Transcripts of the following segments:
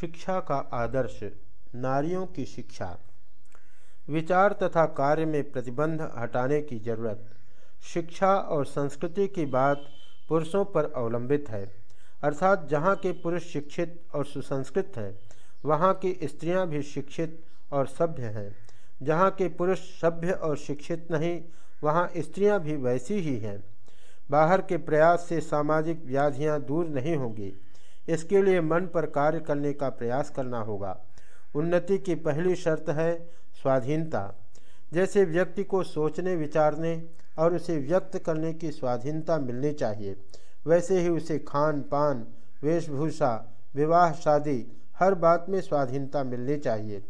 शिक्षा का आदर्श, नारियों की शिक्षा। विचार तथा कार्य में प्रतिबंध हटाने की ज़रूरत। शिक्षा और संस्कृति की बात पुरुषों पर अवलंबित है। अर्थात जहाँ के पुरुष शिक्षित और सुसंस्कृत हैं, वहाँ की स्त्रियाँ भी शिक्षित और सभ्य हैं। जहाँ के पुरुष सभ्य और शिक्षित नहीं, वहाँ स्त्रियाँ भी वैसी ही हैं। बाहर के प्रयास से सामाजिक व्याधियाँ दूर नहीं होंगी। इसके लिए मन पर कार्य करने का प्रयास करना होगा। उन्नति की पहली शर्त है स्वाधीनता। जैसे व्यक्ति को सोचने, विचारने और उसे व्यक्त करने की स्वाधीनता मिलनी चाहिए, वैसे ही उसे खान पान, वेशभूषा, विवाह, शादी, हर बात में स्वाधीनता मिलनी चाहिए,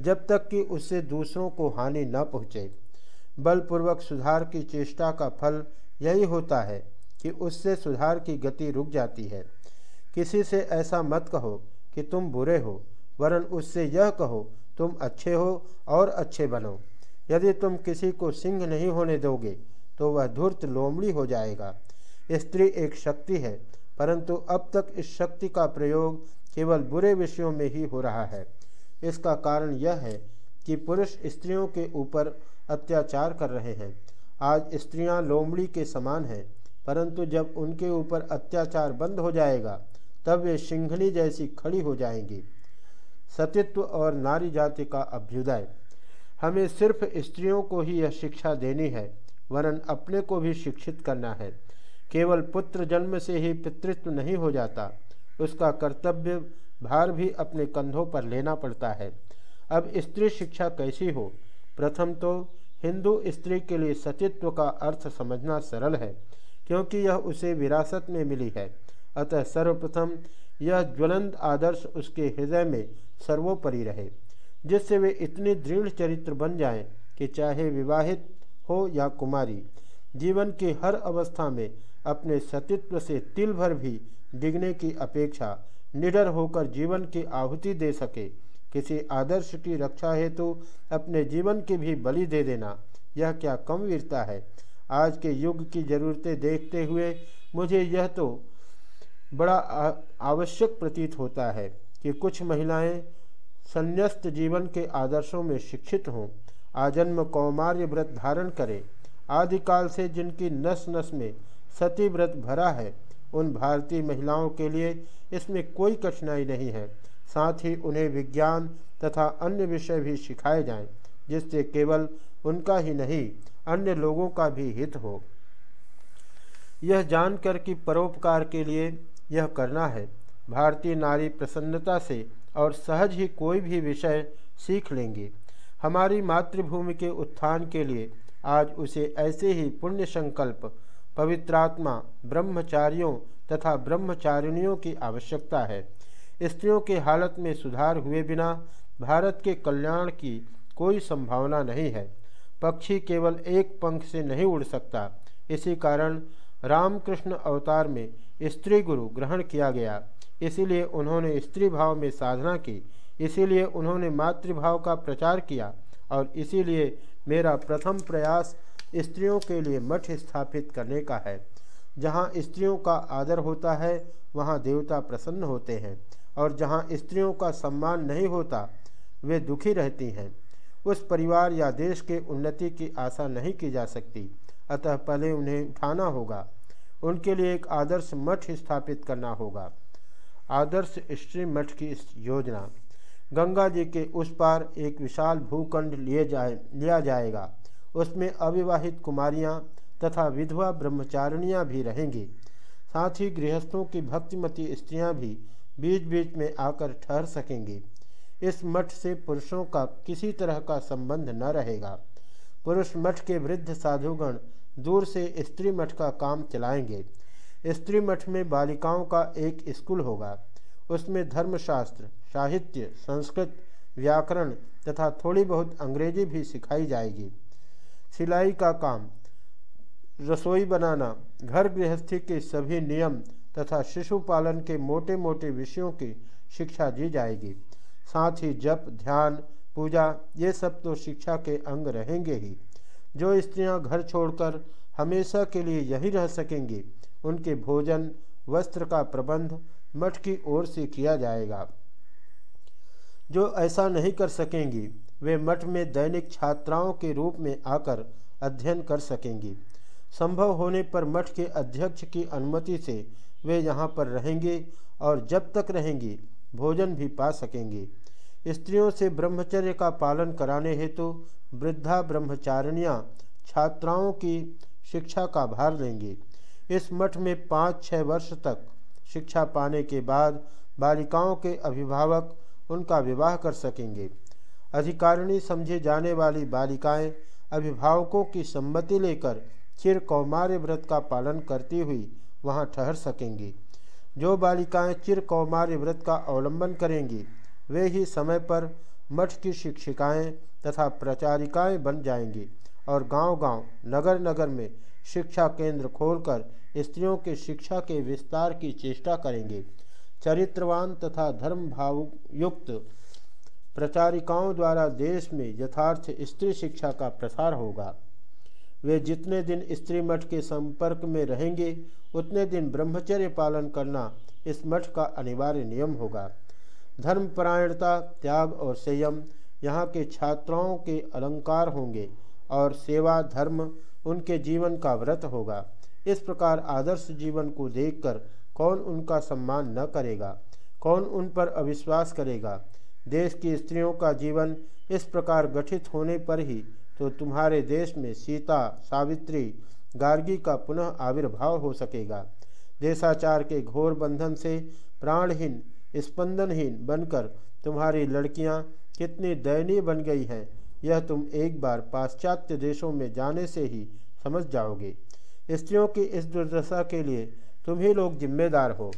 जब तक कि उससे दूसरों को हानि न पहुँचे। बलपूर्वक सुधार की चेष्टा का फल यही होता है कि उससे सुधार की गति रुक जाती है। किसी से ऐसा मत कहो कि तुम बुरे हो, वरन उससे यह कहो, तुम अच्छे हो और अच्छे बनो। यदि तुम किसी को सिंह नहीं होने दोगे तो वह धूर्त लोमड़ी हो जाएगा। स्त्री एक शक्ति है, परंतु अब तक इस शक्ति का प्रयोग केवल बुरे विषयों में ही हो रहा है। इसका कारण यह है कि पुरुष स्त्रियों के ऊपर अत्याचार कर रहे हैं। आज स्त्रियाँ लोमड़ी के समान हैं, परंतु जब उनके ऊपर अत्याचार बंद हो जाएगा तब वे सिंघनी जैसी खड़ी हो जाएँगी। सतित्व और नारी जाति का अभ्युदय। हमें सिर्फ़ स्त्रियों को ही यह शिक्षा देनी है, वरन अपने को भी शिक्षित करना है। केवल पुत्र जन्म से ही पितृत्व नहीं हो जाता, उसका कर्तव्य भार भी अपने कंधों पर लेना पड़ता है। अब स्त्री शिक्षा कैसी हो? प्रथम तो हिंदू स्त्री के लिए सतित्व का अर्थ समझना सरल है, क्योंकि यह उसे विरासत में मिली है। अतः सर्वप्रथम यह ज्वलंत आदर्श उसके हृदय में सर्वोपरि रहे, जिससे वे इतने दृढ़ चरित्र बन जाएँ कि चाहे विवाहित हो या कुमारी, जीवन की हर अवस्था में अपने सतित्व से तिल भर भी डिगने की अपेक्षा निडर होकर जीवन की आहुति दे सके। किसी आदर्श की रक्षा हेतु तो अपने जीवन की भी बलि दे देना, यह क्या कम वीरता है? आज के युग की जरूरतें देखते हुए मुझे यह तो बड़ा आवश्यक प्रतीत होता है कि कुछ महिलाएँ संन्यास्त जीवन के आदर्शों में शिक्षित हों, आजन्म कौमार्य व्रत धारण करें। आदिकाल से जिनकी नस नस में सती व्रत भरा है, उन भारतीय महिलाओं के लिए इसमें कोई कठिनाई नहीं है। साथ ही उन्हें विज्ञान तथा अन्य विषय भी सिखाए जाएँ, जिससे केवल उनका ही नहीं, अन्य लोगों का भी हित हो। यह जानकर कि परोपकार के लिए यह करना है। भारतीय नारी प्रसन्नता से और सहज ही कोई भी विषय सीख लेंगे। हमारी मातृभूमि के उत्थान के लिए आज उसे ऐसे ही पुण्य संकल्प पवित्रात्मा ब्रह्मचारियों तथा ब्रह्मचारिणियों की आवश्यकता है। स्त्रियों के हालत में सुधार हुए बिना भारत के कल्याण की कोई संभावना नहीं है। पक्षी केवल एक पंख से नहीं उड़ सकता। इसी कारण रामकृष्ण अवतार में स्त्री गुरु ग्रहण किया गया। इसीलिए उन्होंने स्त्री भाव में साधना की। इसीलिए उन्होंने मातृभाव का प्रचार किया और इसीलिए मेरा प्रथम प्रयास स्त्रियों के लिए मठ स्थापित करने का है। जहाँ स्त्रियों का आदर होता है, वहाँ देवता प्रसन्न होते हैं और जहाँ स्त्रियों का सम्मान नहीं होता, वे दुखी रहती हैं। उस परिवार या देश के उन्नति की आशा नहीं की जा सकती। अतः पहले उन्हें उठाना होगा। उनके लिए एक आदर्श मठ स्थापित करना होगा। आदर्श स्त्री मठ की योजना। गंगा जी के उस पार एक विशाल भूखंड लिए जाए, लिया जाएगा। उसमें अविवाहित कुमारियाँ तथा विधवा ब्रह्मचारिणियाँ भी रहेंगी। साथ ही गृहस्थों की भक्तिमती स्त्रियाँ भी बीच बीच में आकर ठहर सकेंगी। इस मठ से पुरुषों का किसी तरह का संबंध न रहेगा। पुरुष मठ के वृद्ध साधुगण दूर से स्त्री मठ का काम चलाएँगे। स्त्री मठ में बालिकाओं का एक स्कूल होगा। उसमें धर्मशास्त्र, साहित्य, संस्कृत, व्याकरण तथा थोड़ी बहुत अंग्रेज़ी भी सिखाई जाएगी। सिलाई का काम, रसोई बनाना, घर गृहस्थी के सभी नियम तथा शिशु पालन के मोटे मोटे विषयों की शिक्षा दी जाएगी। साथ ही जप, ध्यान, पूजा, ये सब तो शिक्षा के अंग रहेंगे ही। जो स्त्रियाँ घर छोड़कर हमेशा के लिए यही रह सकेंगी, उनके भोजन, वस्त्र का प्रबंध मठ की ओर से किया जाएगा। जो ऐसा नहीं कर सकेंगी, वे मठ में दैनिक छात्राओं के रूप में आकर अध्ययन कर सकेंगी। संभव होने पर मठ के अध्यक्ष की अनुमति से वे यहाँ पर रहेंगे और जब तक रहेंगी, भोजन भी पा सकेंगी। स्त्रियों से ब्रह्मचर्य का पालन कराने हेतु वृद्धा ब्रह्मचारिणियाँ छात्राओं की शिक्षा का भार लेंगी। इस मठ में पाँच छः वर्ष तक शिक्षा पाने के बाद बालिकाओं के अभिभावक उनका विवाह कर सकेंगे। अधिकारिणी समझे जाने वाली बालिकाएँ अभिभावकों की सम्मति लेकर चिर कौमार्य व्रत का पालन करती हुई वहाँ ठहर सकेंगी। जो बालिकाएँ चिर कौमार्य व्रत का अवलंबन करेंगी वे ही समय पर मठ की शिक्षिकाएँ तथा प्रचारिकाएँ बन जाएँगी और गांव-गांव, नगर-नगर में शिक्षा केंद्र खोलकर स्त्रियों के शिक्षा के विस्तार की चेष्टा करेंगे। चरित्रवान तथा धर्म भाव युक्त प्रचारिकाओं द्वारा देश में यथार्थ स्त्री शिक्षा का प्रसार होगा। वे जितने दिन स्त्री मठ के संपर्क में रहेंगे उतने दिन ब्रह्मचर्य पालन करना इस मठ का अनिवार्य नियम होगा। धर्मपरायणता, त्याग और संयम यहाँ के छात्राओं के अलंकार होंगे और सेवा, धर्म उनके जीवन का व्रत होगा। इस प्रकार आदर्श जीवन को देखकर कौन उनका सम्मान न करेगा? कौन उन पर अविश्वास करेगा? देश की स्त्रियों का जीवन इस प्रकार गठित होने पर ही तो तुम्हारे देश में सीता, सावित्री, गार्गी का पुनः आविर्भाव हो सकेगा। देशाचार के घोर बंधन से प्राणहीन स्पंदनहीन बनकर तुम्हारी लड़कियाँ कितनी दयनीय बन गई हैं, यह तुम एक बार पाश्चात्य देशों में जाने से ही समझ जाओगे। स्त्रियों की इस दुर्दशा के लिए तुम ही लोग जिम्मेदार हो।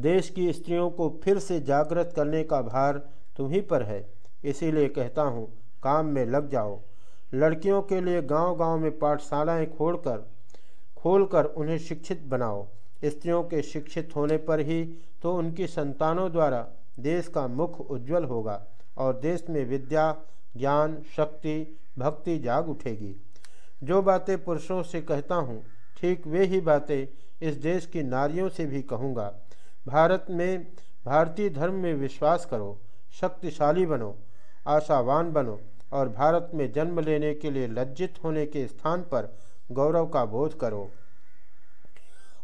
देश की स्त्रियों को फिर से जागृत करने का भार तुम ही पर है, इसीलिए कहता हूँ, काम में लग जाओ। लड़कियों के लिए गांव-गांव में पाठशालाएँ खोलकर खोलकर उन्हें शिक्षित बनाओ। स्त्रियों के शिक्षित होने पर ही तो उनकी संतानों द्वारा देश का मुख उज्जवल होगा और देश में विद्या, ज्ञान, शक्ति, भक्ति जाग उठेगी। जो बातें पुरुषों से कहता हूँ, ठीक वे ही बातें इस देश की नारियों से भी कहूँगा। भारत में, भारतीय धर्म में विश्वास करो, शक्तिशाली बनो, आशावान बनो और भारत में जन्म लेने के लिए लज्जित होने के स्थान पर गौरव का बोध करो।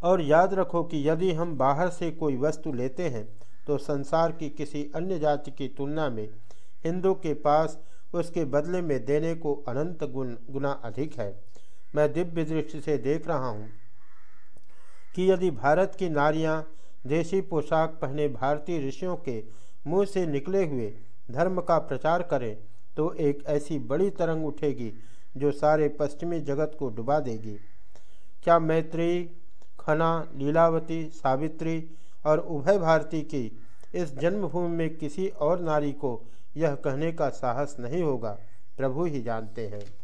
और याद रखो कि यदि हम बाहर से कोई वस्तु लेते हैं तो संसार की किसी अन्य जाति की तुलना में हिंदू के पास उसके बदले में देने को अनंत गुण, गुना अधिक है। मैं दिव्य दृष्टि से देख रहा हूँ कि यदि भारत की नारियाँ देशी पोशाक पहने भारतीय ऋषियों के मुँह से निकले हुए धर्म का प्रचार करें तो एक ऐसी बड़ी तरंग उठेगी जो सारे पश्चिमी जगत को डुबा देगी। क्या मैत्री खना लीलावती, सावित्री और उभय भारती की इस जन्मभूमि में किसी और नारी को यह कहने का साहस नहीं होगा। प्रभु ही जानते हैं।